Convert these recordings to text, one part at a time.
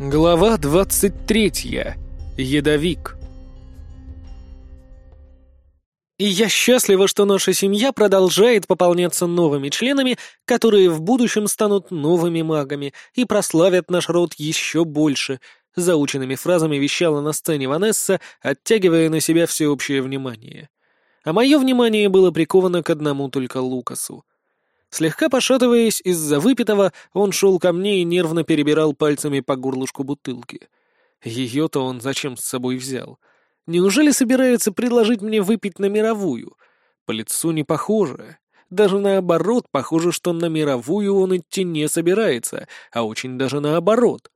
Глава 23. Ядовик. И я счастлива, что наша семья продолжает пополняться новыми членами, которые в будущем станут новыми магами и прославят наш род еще больше, заученными фразами вещала на сцене Ванесса, оттягивая на себя всеобщее внимание. А мое внимание было приковано к одному только Лукасу — Слегка пошатываясь из-за выпитого, он шел ко мне и нервно перебирал пальцами по горлышку бутылки. Ее-то он зачем с собой взял? Неужели собирается предложить мне выпить на мировую? По лицу не похоже. Даже наоборот, похоже, что на мировую он идти не собирается, а очень даже наоборот.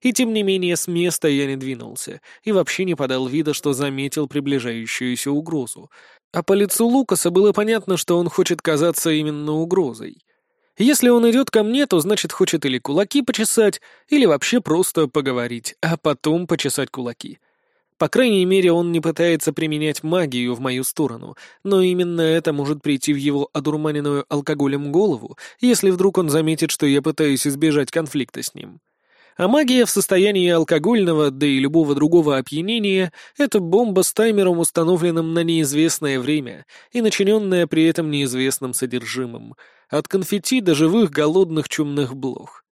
И тем не менее с места я не двинулся и вообще не подал вида, что заметил приближающуюся угрозу, а по лицу Лукаса было понятно, что он хочет казаться именно угрозой. Если он идет ко мне, то значит хочет или кулаки почесать, или вообще просто поговорить, а потом почесать кулаки. По крайней мере, он не пытается применять магию в мою сторону, но именно это может прийти в его одурманенную алкоголем голову, если вдруг он заметит, что я пытаюсь избежать конфликта с ним. А магия в состоянии алкогольного, да и любого другого опьянения — это бомба с таймером, установленным на неизвестное время и начиненная при этом неизвестным содержимым, от конфетти до живых голодных чумных блох.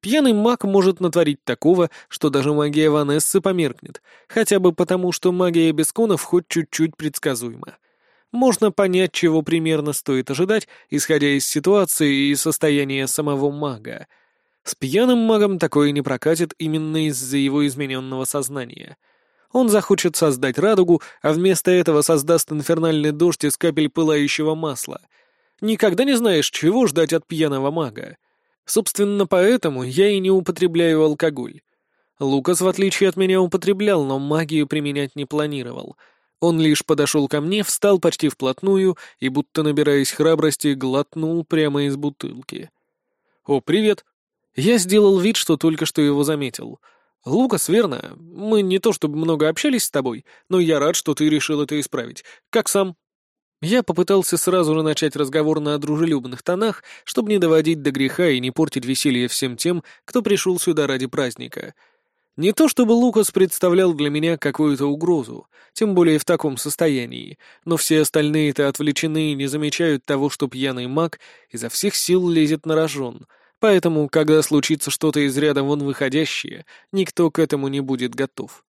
Пьяный маг может натворить такого, что даже магия Ванессы померкнет, хотя бы потому, что магия Бесконов хоть чуть-чуть предсказуема. Можно понять, чего примерно стоит ожидать, исходя из ситуации и состояния самого мага — с пьяным магом такое не прокатит именно из-за его измененного сознания. Он захочет создать радугу, а вместо этого создаст инфернальный дождь из капель пылающего масла. Никогда не знаешь, чего ждать от пьяного мага. Собственно, поэтому я и не употребляю алкоголь. Лукас, в отличие от меня, употреблял, но магию применять не планировал. Он лишь подошел ко мне, встал почти вплотную и, будто набираясь храбрости, глотнул прямо из бутылки. «О, привет!» Я сделал вид, что только что его заметил. «Лукас, верно? Мы не то чтобы много общались с тобой, но я рад, что ты решил это исправить. Как сам?» Я попытался сразу же начать разговор на дружелюбных тонах, чтобы не доводить до греха и не портить веселье всем тем, кто пришел сюда ради праздника. Не то чтобы Лукас представлял для меня какую-то угрозу, тем более в таком состоянии, но все остальные-то отвлечены и не замечают того, что пьяный маг изо всех сил лезет на рожон — Поэтому, когда случится что-то из ряда вон выходящее, никто к этому не будет готов.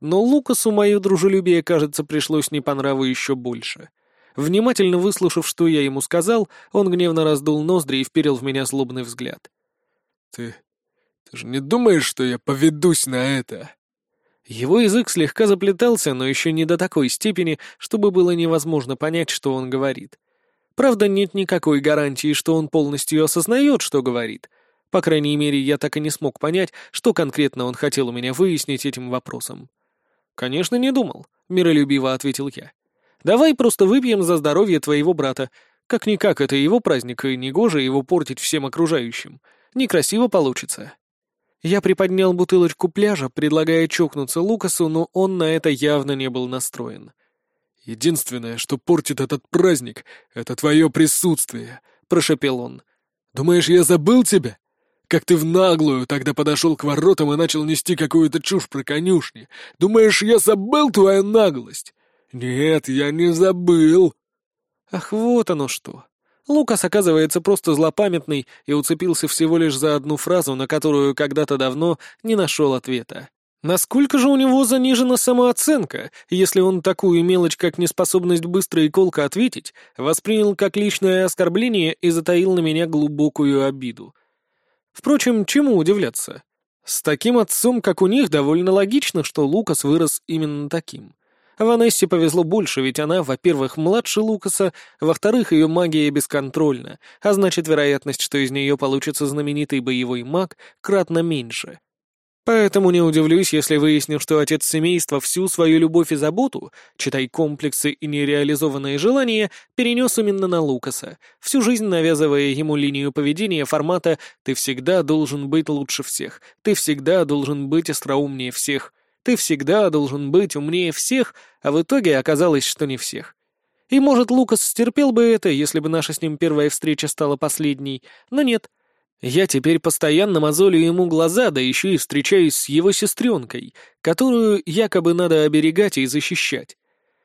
Но Лукасу мое дружелюбие, кажется, пришлось не по нраву еще больше. Внимательно выслушав, что я ему сказал, он гневно раздул ноздри и вперил в меня злобный взгляд. «Ты... ты же не думаешь, что я поведусь на это?» Его язык слегка заплетался, но еще не до такой степени, чтобы было невозможно понять, что он говорит. Правда, нет никакой гарантии, что он полностью осознает, что говорит. По крайней мере, я так и не смог понять, что конкретно он хотел у меня выяснить этим вопросом. «Конечно, не думал», — миролюбиво ответил я. «Давай просто выпьем за здоровье твоего брата. Как-никак, это его праздник, и негоже его портить всем окружающим. Некрасиво получится». Я приподнял бутылочку пляжа, предлагая чокнуться Лукасу, но он на это явно не был настроен. «Единственное, что портит этот праздник, это твое присутствие», — прошепел он. «Думаешь, я забыл тебя? Как ты в наглую тогда подошел к воротам и начал нести какую-то чушь про конюшни? Думаешь, я забыл твою наглость? Нет, я не забыл». Ах, вот оно что. Лукас, оказывается, просто злопамятный и уцепился всего лишь за одну фразу, на которую когда-то давно не нашел ответа. Насколько же у него занижена самооценка, если он такую мелочь, как неспособность быстро и колко ответить, воспринял как личное оскорбление и затаил на меня глубокую обиду? Впрочем, чему удивляться? С таким отцом, как у них, довольно логично, что Лукас вырос именно таким. Ванессе повезло больше, ведь она, во-первых, младше Лукаса, во-вторых, ее магия бесконтрольна, а значит, вероятность, что из нее получится знаменитый боевой маг, кратно меньше. Поэтому не удивлюсь, если выясню, что отец семейства всю свою любовь и заботу, читай комплексы и нереализованные желания, перенес именно на Лукаса, всю жизнь навязывая ему линию поведения формата «ты всегда должен быть лучше всех», «ты всегда должен быть остроумнее всех», «ты всегда должен быть умнее всех», а в итоге оказалось, что не всех. И, может, Лукас стерпел бы это, если бы наша с ним первая встреча стала последней, но нет — Я теперь постоянно мозолю ему глаза, да еще и встречаюсь с его сестренкой, которую якобы надо оберегать и защищать.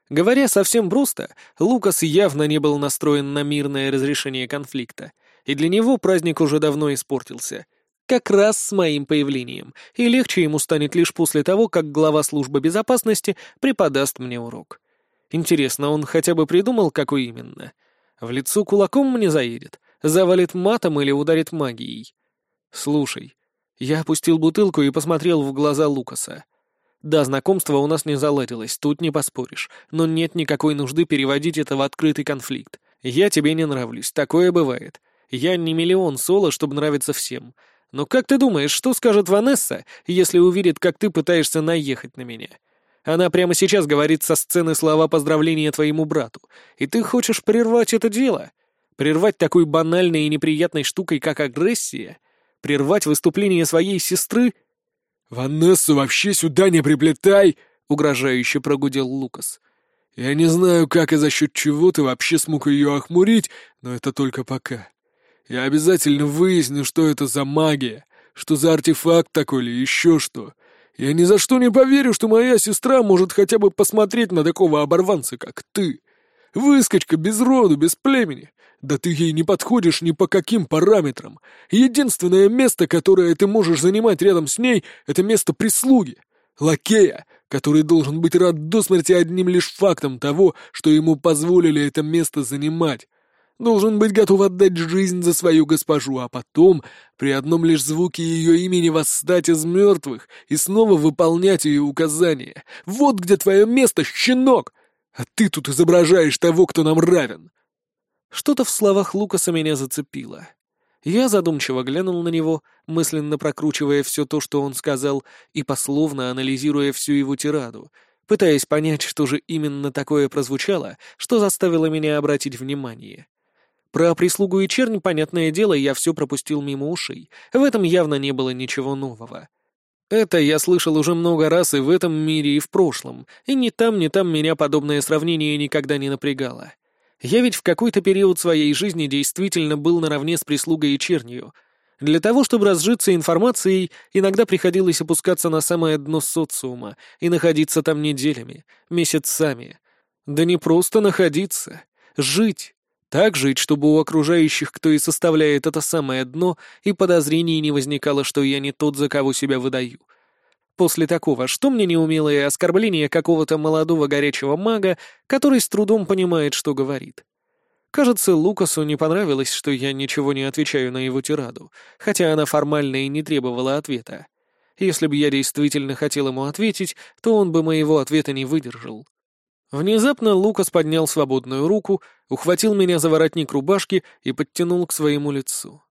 Говоря совсем просто, Лукас явно не был настроен на мирное разрешение конфликта, и для него праздник уже давно испортился. Как раз с моим появлением, и легче ему станет лишь после того, как глава службы безопасности преподаст мне урок. Интересно, он хотя бы придумал, какой именно? В лицо кулаком мне заедет, завалит матом или ударит магией. Слушай, я опустил бутылку и посмотрел в глаза Лукаса. Да, знакомство у нас не заладилось, тут не поспоришь, но нет никакой нужды переводить это в открытый конфликт. Я тебе не нравлюсь, такое бывает. Я не миллион соло, чтобы нравиться всем. Но как ты думаешь, что скажет Ванесса, если увидит, как ты пытаешься наехать на меня? Она прямо сейчас говорит со сцены слова поздравления твоему брату, и ты хочешь прервать это дело? Прервать такой банальной и неприятной штукой, как агрессия? Прервать выступление своей сестры — «Ванессу вообще сюда не приплетай!» — угрожающе прогудел Лукас. «Я не знаю, как и за счет чего ты вообще смог ее охмурить, но это только пока. Я обязательно выясню, что это за магия, что за артефакт такой или еще что. Я ни за что не поверю, что моя сестра может хотя бы посмотреть на такого оборванца, как ты. Выскочка без роду, без племени, да ты ей не подходишь ни по каким параметрам. Единственное место, которое ты можешь занимать рядом с ней, это место прислуги. Лакея, который должен быть рад до смерти одним лишь фактом того, что ему позволили это место занимать. Должен быть готов отдать жизнь за свою госпожу, а потом, при одном лишь звуке ее имени, восстать из мертвых и снова выполнять ее указания. Вот где твое место, щенок! А ты тут изображаешь того, кто нам равен. Что-то в словах Лукаса меня зацепило. Я задумчиво глянул на него, мысленно прокручивая все то, что он сказал, и пословно анализируя всю его тираду, пытаясь понять, что же именно такое прозвучало, что заставило меня обратить внимание. Про прислугу и чернь, понятное дело, я все пропустил мимо ушей. В этом явно не было ничего нового. Это я слышал уже много раз и в этом мире, и в прошлом, и ни там, ни там меня подобное сравнение никогда не напрягало. Я ведь в какой-то период своей жизни действительно был наравне с прислугой и чернью. Для того, чтобы разжиться информацией, иногда приходилось опускаться на самое дно социума и находиться там неделями, месяцами. Да не просто находиться, жить. Так жить, чтобы у окружающих, кто и составляет это самое дно, и подозрений не возникало, что я не тот, за кого себя выдаю. После такого, что мне неумелое оскорбление какого-то молодого горячего мага, который с трудом понимает, что говорит? Кажется, Лукасу не понравилось, что я ничего не отвечаю на его тираду, хотя она формально и не требовала ответа. Если бы я действительно хотел ему ответить, то он бы моего ответа не выдержал. Внезапно Лукас поднял свободную руку, ухватил меня за воротник рубашки и подтянул к своему лицу.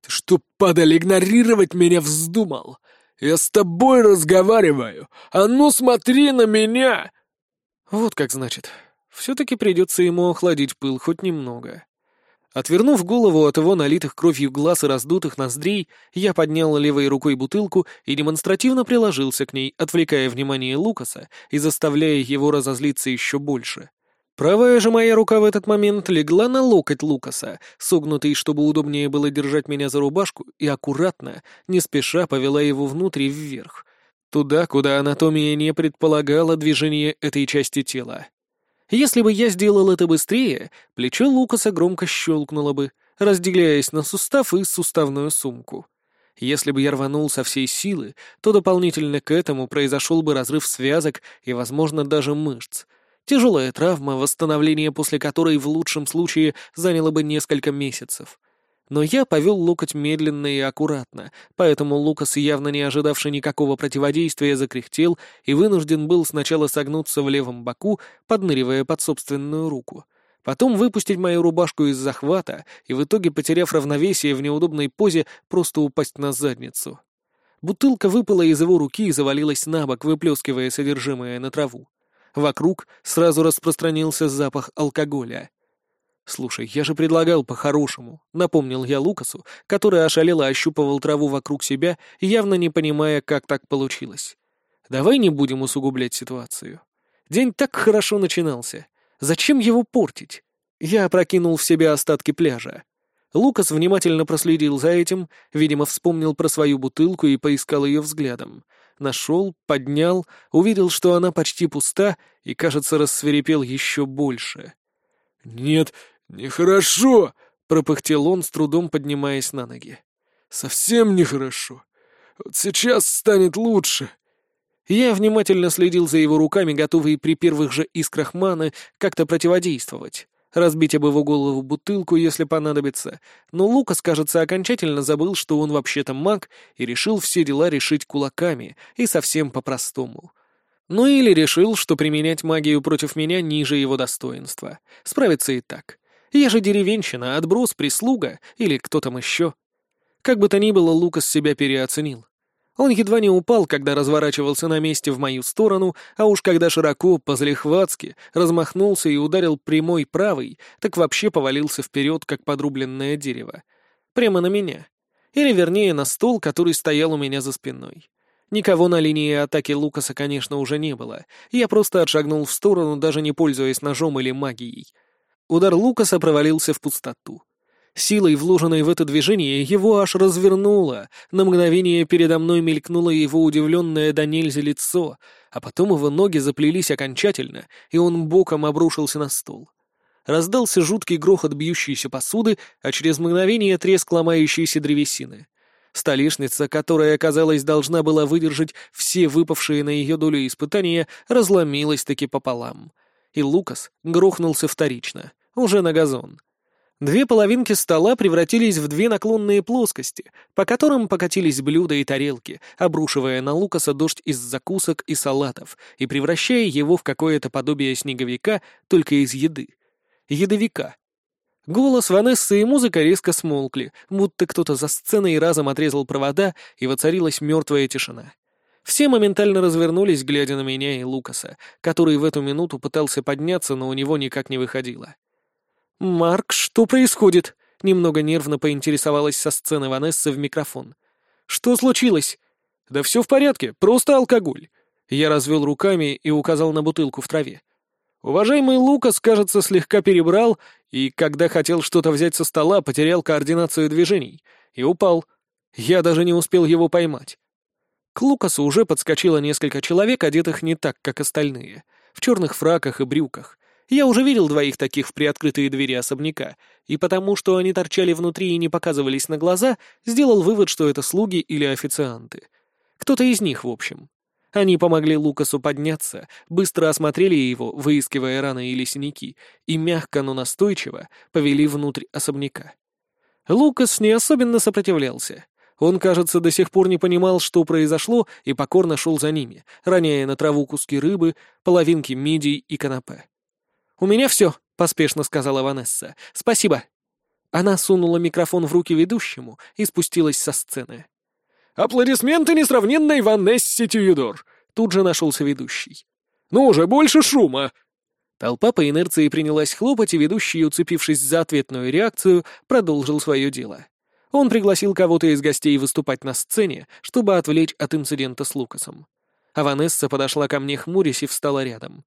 «Ты что, падаль, игнорировать меня вздумал? Я с тобой разговариваю! А ну смотри на меня!» Вот как значит. Все-таки придется ему охладить пыл хоть немного. Отвернув голову от его налитых кровью глаз и раздутых ноздрей, я поднял левой рукой бутылку и демонстративно приложился к ней, отвлекая внимание Лукаса и заставляя его разозлиться еще больше. Правая же моя рука в этот момент легла на локоть Лукаса, согнутый, чтобы удобнее было держать меня за рубашку, и аккуратно, не спеша повела его внутрь вверх, туда, куда анатомия не предполагала движение этой части тела. Если бы я сделал это быстрее, плечо Лукаса громко щелкнуло бы, разделяясь на сустав и суставную сумку. Если бы я рванул со всей силы, то дополнительно к этому произошел бы разрыв связок и, возможно, даже мышц — Тяжелая травма, восстановление после которой в лучшем случае заняло бы несколько месяцев. Но я повел локоть медленно и аккуратно, поэтому Лукас, явно не ожидавший никакого противодействия, закряхтел и вынужден был сначала согнуться в левом боку, подныривая под собственную руку, потом выпустить мою рубашку из захвата и в итоге, потеряв равновесие в неудобной позе, просто упасть на задницу. Бутылка выпала из его руки и завалилась на бок, выплескивая содержимое на траву. Вокруг сразу распространился запах алкоголя. «Слушай, я же предлагал по-хорошему», — напомнил я Лукасу, который ошалело ощупывал траву вокруг себя, явно не понимая, как так получилось. «Давай не будем усугублять ситуацию. День так хорошо начинался. Зачем его портить?» Я опрокинул в себя остатки пляжа. Лукас внимательно проследил за этим, видимо, вспомнил про свою бутылку и поискал ее взглядом. Нашел, поднял, увидел, что она почти пуста, и, кажется, рассверепел еще больше. «Нет, нехорошо!» — пропыхтел он, с трудом поднимаясь на ноги. «Совсем нехорошо. Вот сейчас станет лучше». Я внимательно следил за его руками, готовые при первых же искрах маны как-то противодействовать разбить об его голову бутылку, если понадобится, но Лукас, кажется, окончательно забыл, что он вообще-то маг, и решил все дела решить кулаками, и совсем по-простому. Ну или решил, что применять магию против меня ниже его достоинства. Справится и так. Я же деревенщина, отброс, прислуга или кто там еще. Как бы то ни было, Лукас себя переоценил. Он едва не упал, когда разворачивался на месте в мою сторону, а уж когда широко, по-залихватски, размахнулся и ударил прямой правый, так вообще повалился вперед, как подрубленное дерево. Прямо на меня. Или, вернее, на стол, который стоял у меня за спиной. Никого на линии атаки Лукаса, конечно, уже не было. Я просто отшагнул в сторону, даже не пользуясь ножом или магией. Удар Лукаса провалился в пустоту. Силой, вложенной в это движение, его аж развернуло. На мгновение передо мной мелькнуло его удивленное до нельзя лицо, а потом его ноги заплелись окончательно, и он боком обрушился на стол. Раздался жуткий грохот бьющейся посуды, а через мгновение треск ломающейся древесины. Столешница, которая, казалось, должна была выдержать все выпавшие на ее долю испытания, разломилась таки пополам. И Лукас грохнулся вторично, уже на газон. Две половинки стола превратились в две наклонные плоскости, по которым покатились блюда и тарелки, обрушивая на Лукаса дождь из закусок и салатов и превращая его в какое-то подобие снеговика только из еды. Едовика. Голос Ванессы и музыка резко смолкли, будто кто-то за сценой разом отрезал провода, и воцарилась мертвая тишина. Все моментально развернулись, глядя на меня и Лукаса, который в эту минуту пытался подняться, но у него никак не выходило. «Марк, что происходит?» — немного нервно поинтересовалась со сцены Ванесса в микрофон. «Что случилось?» «Да все в порядке, просто алкоголь». Я развел руками и указал на бутылку в траве. Уважаемый Лукас, кажется, слегка перебрал, и, когда хотел что-то взять со стола, потерял координацию движений и упал. Я даже не успел его поймать. К Лукасу уже подскочило несколько человек, одетых не так, как остальные, в черных фраках и брюках, я уже видел двоих таких в приоткрытые двери особняка, и потому что они торчали внутри и не показывались на глаза, сделал вывод, что это слуги или официанты. Кто-то из них, в общем. Они помогли Лукасу подняться, быстро осмотрели его, выискивая раны или синяки, и мягко, но настойчиво повели внутрь особняка. Лукас не особенно сопротивлялся. Он, кажется, до сих пор не понимал, что произошло, и покорно шел за ними, роняя на траву куски рыбы, половинки мидий и канапе. «У меня все», — поспешно сказала Ванесса. «Спасибо». Она сунула микрофон в руки ведущему и спустилась со сцены. «Аплодисменты несравненной Ванессе Тююдор!» Тут же нашелся ведущий. «Ну уже больше шума!» Толпа по инерции принялась хлопать, и ведущий, уцепившись за ответную реакцию, продолжил свое дело. Он пригласил кого-то из гостей выступать на сцене, чтобы отвлечь от инцидента с Лукасом. А Ванесса подошла ко мне хмурясь и встала рядом.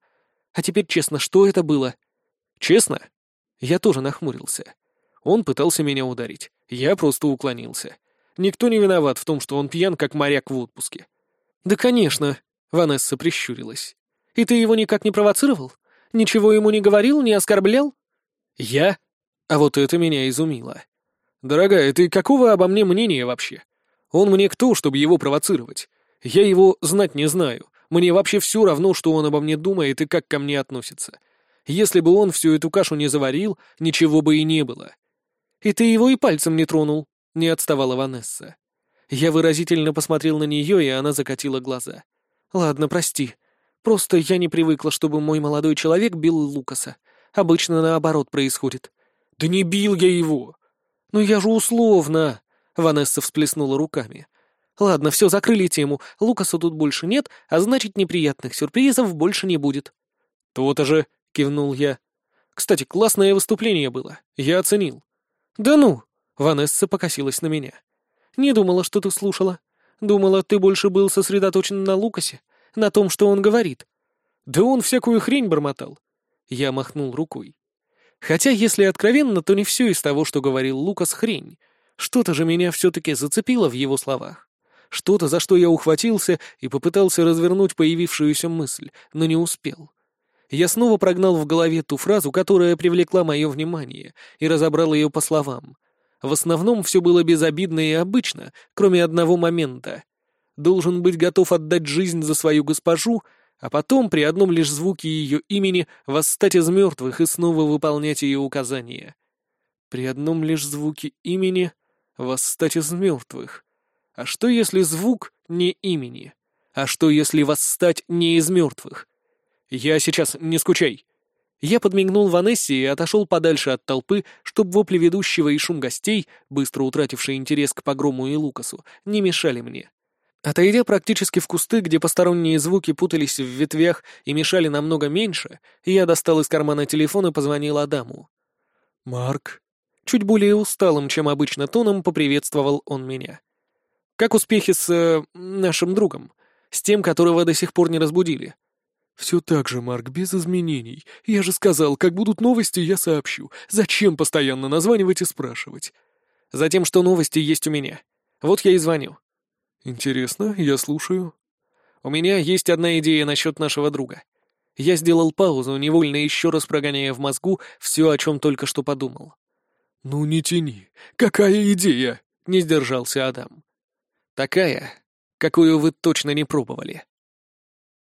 А теперь честно, что это было? Честно? Я тоже нахмурился. Он пытался меня ударить. Я просто уклонился. Никто не виноват в том, что он пьян, как моряк в отпуске. Да, конечно, Ванесса прищурилась. И ты его никак не провоцировал? Ничего ему не говорил, не оскорблял? Я? А вот это меня изумило. Дорогая, ты какого обо мне мнения вообще? Он мне кто, чтобы его провоцировать? Я его знать не знаю. Мне вообще все равно, что он обо мне думает и как ко мне относится. Если бы он всю эту кашу не заварил, ничего бы и не было. И ты его и пальцем не тронул, — не отставала Ванесса. Я выразительно посмотрел на нее, и она закатила глаза. «Ладно, прости. Просто я не привыкла, чтобы мой молодой человек бил Лукаса. Обычно наоборот происходит». «Да не бил я его!» «Ну я же условно!» — Ванесса всплеснула руками. Ладно, все, закрыли тему. Лукаса тут больше нет, а значит, неприятных сюрпризов больше не будет. То-то же, кивнул я. Кстати, классное выступление было. Я оценил. Да ну! Ванесса покосилась на меня. Не думала, что ты слушала. Думала, ты больше был сосредоточен на Лукасе, на том, что он говорит. Да он всякую хрень бормотал. Я махнул рукой. Хотя, если откровенно, то не все из того, что говорил Лукас, хрень. Что-то же меня все-таки зацепило в его словах. Что-то, за что я ухватился и попытался развернуть появившуюся мысль, но не успел. Я снова прогнал в голове ту фразу, которая привлекла мое внимание, и разобрал ее по словам. В основном все было безобидно и обычно, кроме одного момента. Должен быть готов отдать жизнь за свою госпожу, а потом при одном лишь звуке ее имени восстать из мертвых и снова выполнять ее указания. При одном лишь звуке имени восстать из мертвых. А что если звук не имени? А что если восстать не из мертвых? Я сейчас, не скучай. Я подмигнул Ванессе и отошел подальше от толпы, чтобы вопли ведущего и шум гостей, быстро утратившие интерес к погрому и Лукасу, не мешали мне. Отойдя практически в кусты, где посторонние звуки путались в ветвях и мешали намного меньше, я достал из кармана телефон и позвонил Адаму. «Марк?» Чуть более усталым, чем обычно тоном, поприветствовал он меня. «Как успехи с... Э, нашим другом? С тем, которого до сих пор не разбудили?» «Все так же, Марк, без изменений. Я же сказал, как будут новости, я сообщу. Зачем постоянно названивать и спрашивать?» «Затем, что новости есть у меня. Вот я и звоню». «Интересно, я слушаю». «У меня есть одна идея насчет нашего друга». Я сделал паузу, невольно еще раз прогоняя в мозгу все, о чем только что подумал. «Ну не тяни. Какая идея?» — не сдержался Адам. «Такая, какую вы точно не пробовали».